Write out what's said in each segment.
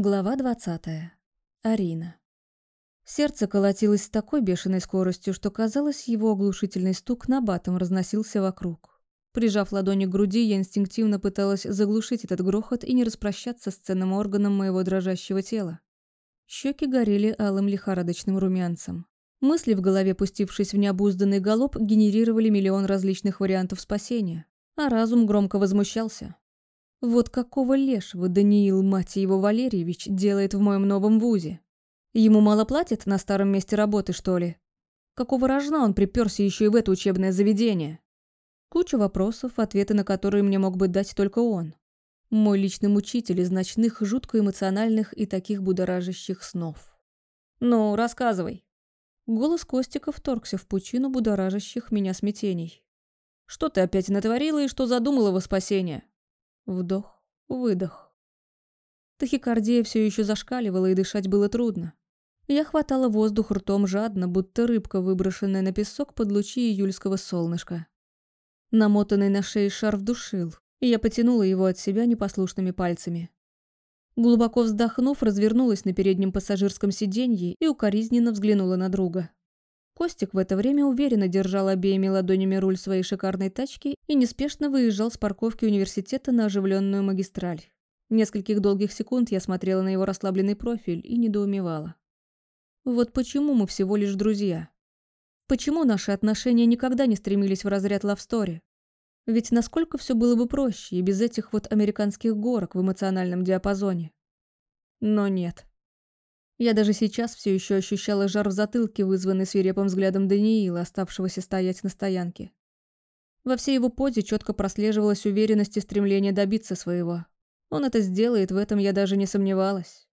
Глава 20. Арина. Сердце колотилось с такой бешеной скоростью, что казалось, его оглушительный стук на батом разносился вокруг. Прижав ладони к груди, я инстинктивно пыталась заглушить этот грохот и не распрощаться с ценным органом моего дрожащего тела. Щеки горели алым лихорадочным румянцем. Мысли в голове, пустившись в необузданный галоп, генерировали миллион различных вариантов спасения. А разум громко возмущался. Вот какого лешего Даниил, мать его, Валерьевич, делает в моем новом вузе? Ему мало платят на старом месте работы, что ли? Какого рожна он приперся еще и в это учебное заведение? Куча вопросов, ответы на которые мне мог бы дать только он. Мой личный мучитель из ночных, жутко эмоциональных и таких будоражащих снов. «Ну, рассказывай». Голос Костика вторгся в пучину будоражащих меня смятений. «Что ты опять натворила и что задумала во спасение?» Вдох, выдох. Тахикардия все еще зашкаливала, и дышать было трудно. Я хватала воздух ртом жадно, будто рыбка, выброшенная на песок под лучи июльского солнышка. Намотанный на шее шарф душил, и я потянула его от себя непослушными пальцами. Глубоко вздохнув, развернулась на переднем пассажирском сиденье и укоризненно взглянула на друга. Костик в это время уверенно держал обеими ладонями руль своей шикарной тачки и неспешно выезжал с парковки университета на оживленную магистраль. Нескольких долгих секунд я смотрела на его расслабленный профиль и недоумевала. Вот почему мы всего лишь друзья? Почему наши отношения никогда не стремились в разряд лавстори? Ведь насколько все было бы проще и без этих вот американских горок в эмоциональном диапазоне? Но нет. Я даже сейчас все еще ощущала жар в затылке, вызванный свирепым взглядом Даниила, оставшегося стоять на стоянке. Во всей его позе четко прослеживалась уверенность и стремление добиться своего. Он это сделает, в этом я даже не сомневалась.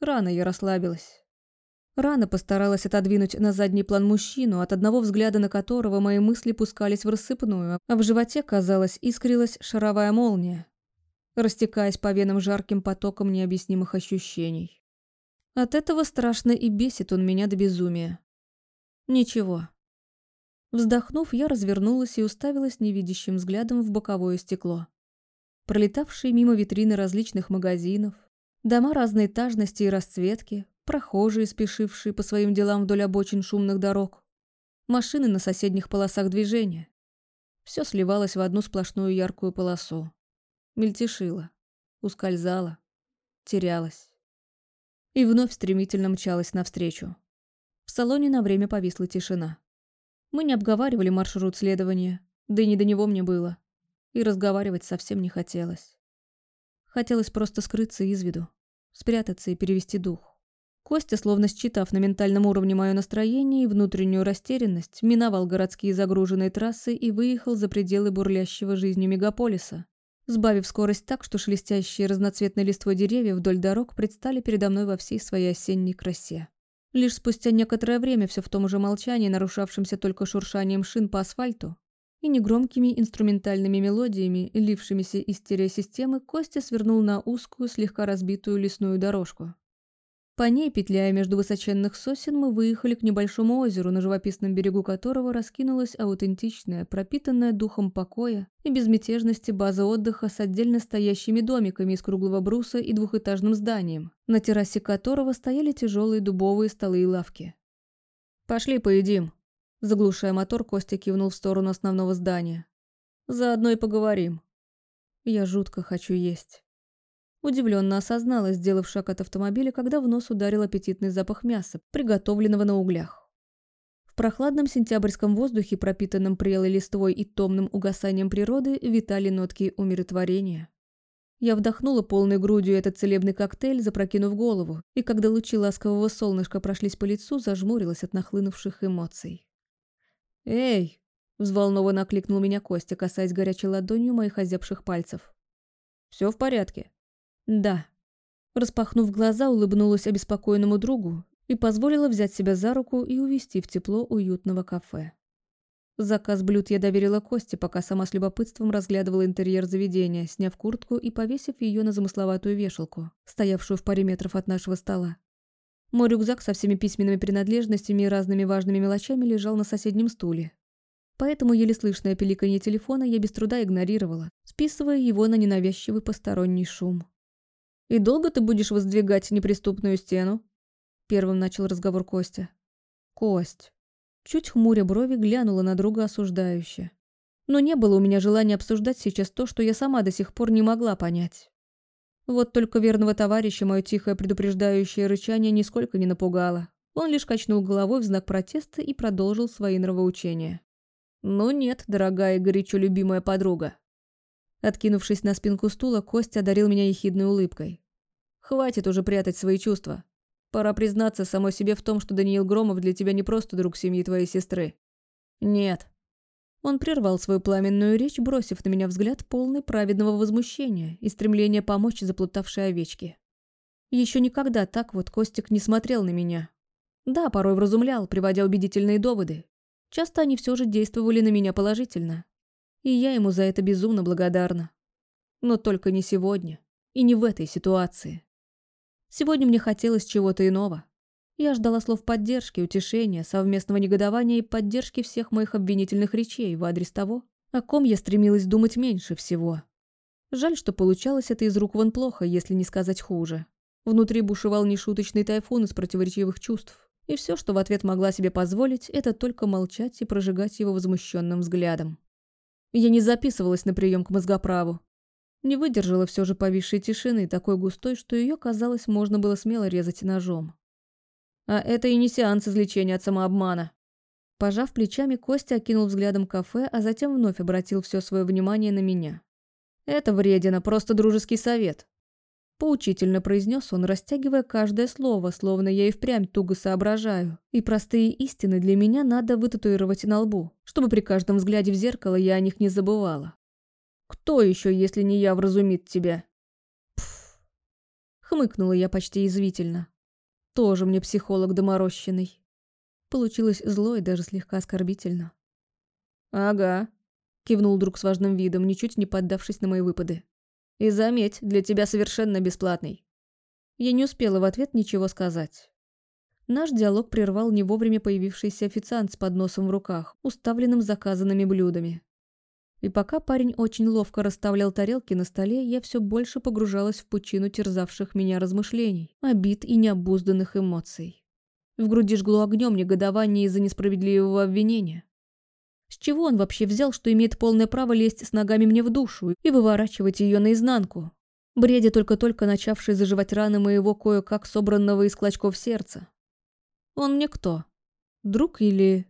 Рано я расслабилась. Рано постаралась отодвинуть на задний план мужчину, от одного взгляда на которого мои мысли пускались в рассыпную, а в животе, казалось, искрилась шаровая молния, растекаясь по венам жарким потоком необъяснимых ощущений. От этого страшно и бесит он меня до безумия. Ничего. Вздохнув, я развернулась и уставилась невидящим взглядом в боковое стекло. Пролетавшие мимо витрины различных магазинов, дома разной этажности и расцветки, прохожие, спешившие по своим делам вдоль обочин шумных дорог, машины на соседних полосах движения. Все сливалось в одну сплошную яркую полосу. Мельтешило, ускользало, терялось и вновь стремительно мчалась навстречу. В салоне на время повисла тишина. Мы не обговаривали маршрут следования, да и не до него мне было. И разговаривать совсем не хотелось. Хотелось просто скрыться из виду, спрятаться и перевести дух. Костя, словно считав на ментальном уровне мое настроение и внутреннюю растерянность, миновал городские загруженные трассы и выехал за пределы бурлящего жизнью мегаполиса, сбавив скорость так, что шелестящие разноцветной листвой деревья вдоль дорог предстали передо мной во всей своей осенней красе. Лишь спустя некоторое время все в том же молчании, нарушавшемся только шуршанием шин по асфальту и негромкими инструментальными мелодиями, лившимися из стереосистемы, Костя свернул на узкую, слегка разбитую лесную дорожку. По ней, петляя между высоченных сосен, мы выехали к небольшому озеру, на живописном берегу которого раскинулась аутентичная, пропитанная духом покоя и безмятежности база отдыха с отдельно стоящими домиками из круглого бруса и двухэтажным зданием, на террасе которого стояли тяжелые дубовые столы и лавки. «Пошли поедим», – заглушая мотор, Костя кивнул в сторону основного здания. «Заодно и поговорим». «Я жутко хочу есть». Удивленно осознала, сделав шаг от автомобиля, когда в нос ударил аппетитный запах мяса, приготовленного на углях. В прохладном сентябрьском воздухе, пропитанном прелой листвой и томным угасанием природы, витали нотки умиротворения. Я вдохнула полной грудью этот целебный коктейль, запрокинув голову, и когда лучи ласкового солнышка прошлись по лицу, зажмурилась от нахлынувших эмоций. «Эй!» – взволнованно окликнул меня Костя, касаясь горячей ладонью моих озябших пальцев. «Все в порядке?» «Да». Распахнув глаза, улыбнулась обеспокоенному другу и позволила взять себя за руку и увести в тепло уютного кафе. Заказ блюд я доверила Косте, пока сама с любопытством разглядывала интерьер заведения, сняв куртку и повесив ее на замысловатую вешалку, стоявшую в паре метров от нашего стола. Мой рюкзак со всеми письменными принадлежностями и разными важными мелочами лежал на соседнем стуле. Поэтому еле слышное пиликанье телефона я без труда игнорировала, списывая его на ненавязчивый посторонний шум. «И долго ты будешь воздвигать неприступную стену?» Первым начал разговор Костя. «Кость». Чуть хмуря брови глянула на друга осуждающе. Но не было у меня желания обсуждать сейчас то, что я сама до сих пор не могла понять. Вот только верного товарища мое тихое предупреждающее рычание нисколько не напугало. Он лишь качнул головой в знак протеста и продолжил свои нравоучения. «Ну нет, дорогая и горячо любимая подруга». Откинувшись на спинку стула, Костя одарил меня ехидной улыбкой. «Хватит уже прятать свои чувства. Пора признаться самой себе в том, что Даниил Громов для тебя не просто друг семьи твоей сестры. Нет». Он прервал свою пламенную речь, бросив на меня взгляд полный праведного возмущения и стремления помочь заплутавшей овечке. Еще никогда так вот Костик не смотрел на меня. Да, порой вразумлял, приводя убедительные доводы. Часто они все же действовали на меня положительно. И я ему за это безумно благодарна. Но только не сегодня. И не в этой ситуации. Сегодня мне хотелось чего-то иного. Я ждала слов поддержки, утешения, совместного негодования и поддержки всех моих обвинительных речей в адрес того, о ком я стремилась думать меньше всего. Жаль, что получалось это из рук вон плохо, если не сказать хуже. Внутри бушевал нешуточный тайфун из противоречивых чувств. И все, что в ответ могла себе позволить, это только молчать и прожигать его возмущенным взглядом. Я не записывалась на прием к мозгоправу. Не выдержала все же повисшей тишины, такой густой, что ее, казалось, можно было смело резать ножом. А это и не сеанс излечения от самообмана. Пожав плечами, Костя окинул взглядом кафе, а затем вновь обратил все свое внимание на меня. «Это вредина, просто дружеский совет. Поучительно произнес он, растягивая каждое слово, словно я и впрямь туго соображаю. И простые истины для меня надо вытатуировать на лбу, чтобы при каждом взгляде в зеркало я о них не забывала. «Кто еще, если не я, вразумит тебя?» Пф. Хмыкнула я почти извительно. Тоже мне психолог доморощенный. Получилось зло и даже слегка оскорбительно. «Ага», — кивнул друг с важным видом, ничуть не поддавшись на мои выпады. И заметь, для тебя совершенно бесплатный. Я не успела в ответ ничего сказать. Наш диалог прервал не вовремя появившийся официант с подносом в руках, уставленным заказанными блюдами. И пока парень очень ловко расставлял тарелки на столе, я все больше погружалась в пучину терзавших меня размышлений, обид и необузданных эмоций. В груди жгло огнем негодование из-за несправедливого обвинения. С чего он вообще взял, что имеет полное право лезть с ногами мне в душу и выворачивать ее наизнанку? Бредя только-только начавший заживать раны моего кое-как собранного из клочков сердца. Он мне кто? Друг или...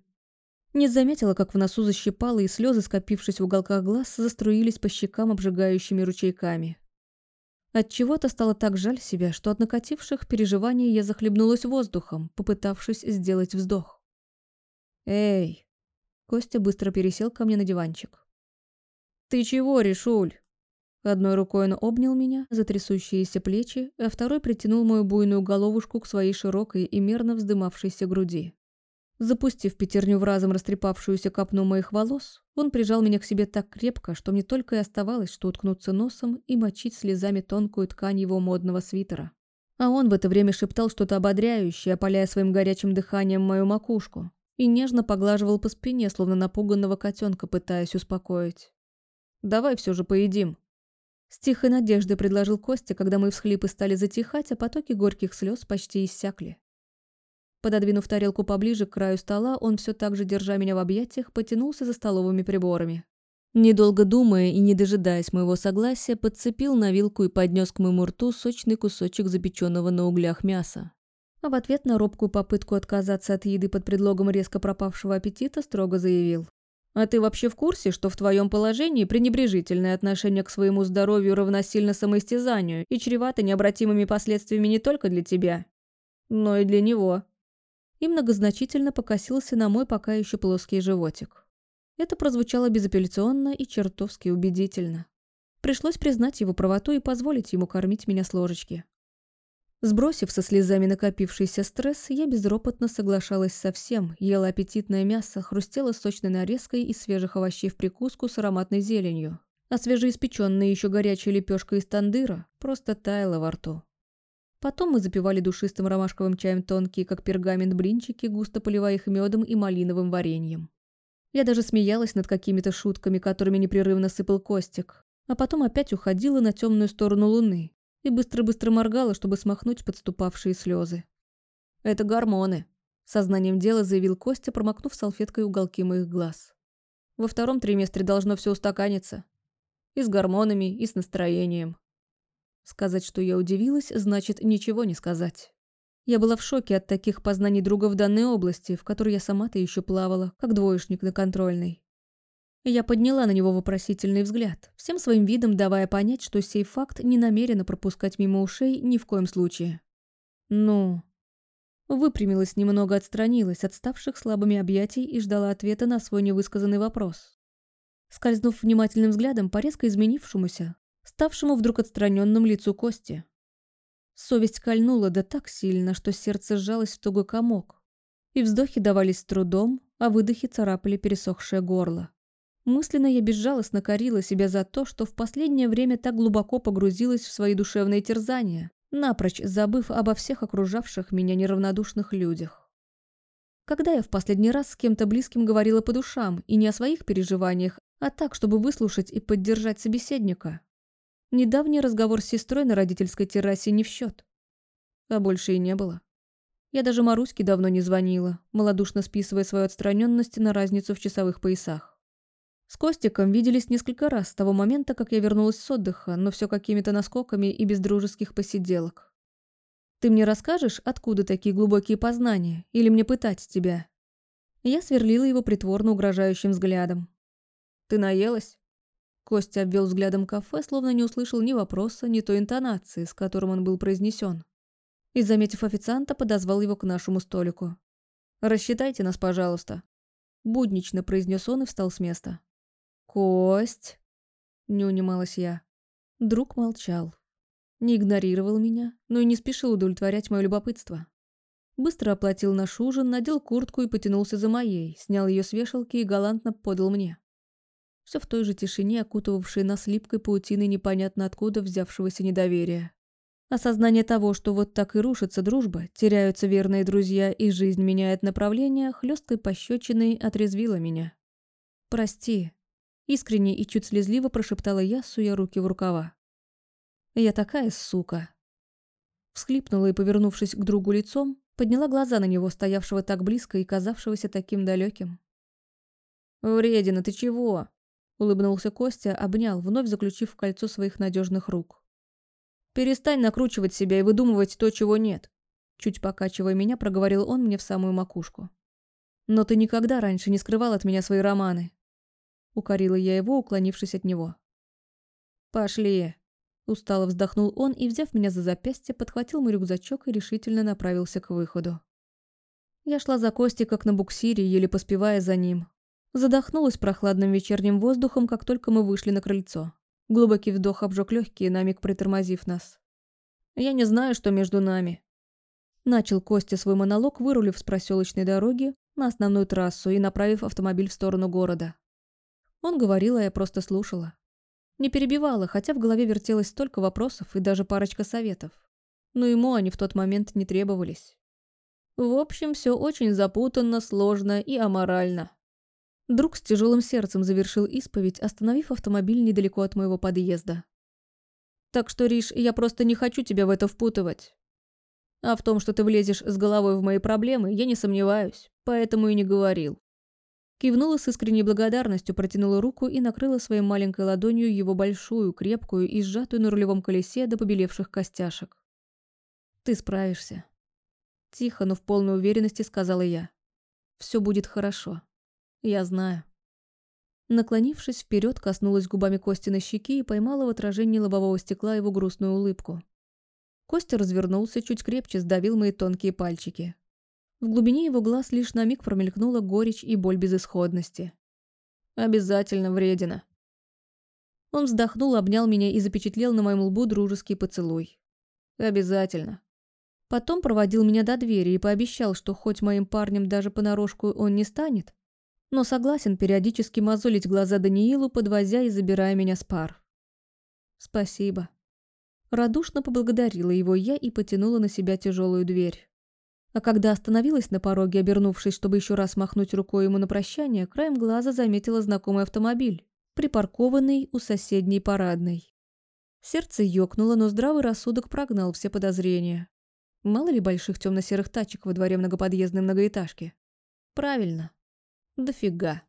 Не заметила, как в носу защипало, и слезы, скопившись в уголках глаз, заструились по щекам обжигающими ручейками. Отчего-то стало так жаль себя, что от накативших переживаний я захлебнулась воздухом, попытавшись сделать вздох. «Эй!» Костя быстро пересел ко мне на диванчик. «Ты чего, Решуль?» Одной рукой он обнял меня за трясущиеся плечи, а второй притянул мою буйную головушку к своей широкой и мерно вздымавшейся груди. Запустив пятерню в разом растрепавшуюся копну моих волос, он прижал меня к себе так крепко, что мне только и оставалось, что уткнуться носом и мочить слезами тонкую ткань его модного свитера. А он в это время шептал что-то ободряющее, опаляя своим горячим дыханием мою макушку и нежно поглаживал по спине, словно напуганного котенка, пытаясь успокоить. «Давай все же поедим». С тихой надеждой предложил Костя, когда мы всхлипы стали затихать, а потоки горьких слез почти иссякли. Пододвинув тарелку поближе к краю стола, он все так же, держа меня в объятиях, потянулся за столовыми приборами. Недолго думая и не дожидаясь моего согласия, подцепил на вилку и поднес к моему рту сочный кусочек запеченного на углях мяса а в ответ на робкую попытку отказаться от еды под предлогом резко пропавшего аппетита строго заявил. «А ты вообще в курсе, что в твоем положении пренебрежительное отношение к своему здоровью равносильно самоистязанию и чревато необратимыми последствиями не только для тебя, но и для него?» И многозначительно покосился на мой пока еще плоский животик. Это прозвучало безапелляционно и чертовски убедительно. Пришлось признать его правоту и позволить ему кормить меня с ложечки. Сбросив со слезами накопившийся стресс, я безропотно соглашалась со всем, ела аппетитное мясо, хрустела сочной нарезкой из свежих овощей в прикуску с ароматной зеленью. А свежеиспеченная еще горячая лепешка из тандыра просто таяла во рту. Потом мы запивали душистым ромашковым чаем тонкие, как пергамент, блинчики, густо поливая их медом и малиновым вареньем. Я даже смеялась над какими-то шутками, которыми непрерывно сыпал Костик, а потом опять уходила на темную сторону луны, и быстро-быстро моргала, чтобы смахнуть подступавшие слезы. «Это гормоны», — сознанием дела заявил Костя, промокнув салфеткой уголки моих глаз. «Во втором триместре должно все устаканиться. И с гормонами, и с настроением». Сказать, что я удивилась, значит ничего не сказать. Я была в шоке от таких познаний друга в данной области, в которой я сама-то еще плавала, как двоечник на контрольной. Я подняла на него вопросительный взгляд, всем своим видом давая понять, что сей факт не намерена пропускать мимо ушей ни в коем случае. Ну... Выпрямилась немного, отстранилась от ставших слабыми объятий и ждала ответа на свой невысказанный вопрос. Скользнув внимательным взглядом по резко изменившемуся, ставшему вдруг отстраненным лицу Кости. Совесть кольнула да так сильно, что сердце сжалось в тугой комок, и вздохи давались с трудом, а выдохи царапали пересохшее горло. Мысленно я безжалостно корила себя за то, что в последнее время так глубоко погрузилась в свои душевные терзания, напрочь забыв обо всех окружавших меня неравнодушных людях. Когда я в последний раз с кем-то близким говорила по душам, и не о своих переживаниях, а так, чтобы выслушать и поддержать собеседника? Недавний разговор с сестрой на родительской террасе не в счет. А больше и не было. Я даже Маруське давно не звонила, малодушно списывая свою отстраненность на разницу в часовых поясах. С Костиком виделись несколько раз с того момента, как я вернулась с отдыха, но все какими-то наскоками и без дружеских посиделок. «Ты мне расскажешь, откуда такие глубокие познания, или мне пытать тебя?» Я сверлила его притворно угрожающим взглядом. «Ты наелась?» Костя обвел взглядом кафе, словно не услышал ни вопроса, ни той интонации, с которым он был произнесен. И, заметив официанта, подозвал его к нашему столику. «Рассчитайте нас, пожалуйста», – буднично произнес он и встал с места. «Кость!» – не унималась я. Друг молчал. Не игнорировал меня, но и не спешил удовлетворять мое любопытство. Быстро оплатил наш ужин, надел куртку и потянулся за моей, снял ее с вешалки и галантно подал мне. Все в той же тишине, окутывавшей нас липкой паутиной непонятно откуда взявшегося недоверия. Осознание того, что вот так и рушится дружба, теряются верные друзья и жизнь меняет направление, хлесткой пощечиной отрезвило меня. «Прости», Искренне и чуть слезливо прошептала я, суя руки в рукава. «Я такая сука!» Всхлипнула и, повернувшись к другу лицом, подняла глаза на него, стоявшего так близко и казавшегося таким далеким. «Вредина, ты чего?» — улыбнулся Костя, обнял, вновь заключив в кольцо своих надежных рук. «Перестань накручивать себя и выдумывать то, чего нет», — чуть покачивая меня, проговорил он мне в самую макушку. «Но ты никогда раньше не скрывал от меня свои романы. — укорила я его, уклонившись от него. «Пошли!» Устало вздохнул он и, взяв меня за запястье, подхватил мой рюкзачок и решительно направился к выходу. Я шла за Костей, как на буксире, еле поспевая за ним. Задохнулась прохладным вечерним воздухом, как только мы вышли на крыльцо. Глубокий вдох обжег легкие, на миг притормозив нас. «Я не знаю, что между нами». Начал Костя свой монолог, вырулив с проселочной дороги на основную трассу и направив автомобиль в сторону города. Он говорил, а я просто слушала. Не перебивала, хотя в голове вертелось столько вопросов и даже парочка советов. Но ему они в тот момент не требовались. В общем, все очень запутанно, сложно и аморально. Друг с тяжелым сердцем завершил исповедь, остановив автомобиль недалеко от моего подъезда. «Так что, Риш, я просто не хочу тебя в это впутывать. А в том, что ты влезешь с головой в мои проблемы, я не сомневаюсь, поэтому и не говорил. Кивнула с искренней благодарностью, протянула руку и накрыла своей маленькой ладонью его большую, крепкую и сжатую на рулевом колесе до побелевших костяшек. «Ты справишься». Тихо, но в полной уверенности сказала я. «Все будет хорошо. Я знаю». Наклонившись вперед, коснулась губами Кости на щеки и поймала в отражении лобового стекла его грустную улыбку. Костя развернулся, чуть крепче сдавил мои тонкие пальчики. В глубине его глаз лишь на миг промелькнула горечь и боль безысходности. «Обязательно вредина». Он вздохнул, обнял меня и запечатлел на моем лбу дружеский поцелуй. «Обязательно». Потом проводил меня до двери и пообещал, что хоть моим парнем даже понарошку он не станет, но согласен периодически мозолить глаза Даниилу, подвозя и забирая меня с пар. «Спасибо». Радушно поблагодарила его я и потянула на себя тяжелую дверь. А когда остановилась на пороге, обернувшись, чтобы еще раз махнуть рукой ему на прощание, краем глаза заметила знакомый автомобиль, припаркованный у соседней парадной. Сердце ёкнуло, но здравый рассудок прогнал все подозрения. Мало ли больших темно-серых тачек во дворе многоподъездной многоэтажки. Правильно. Дофига.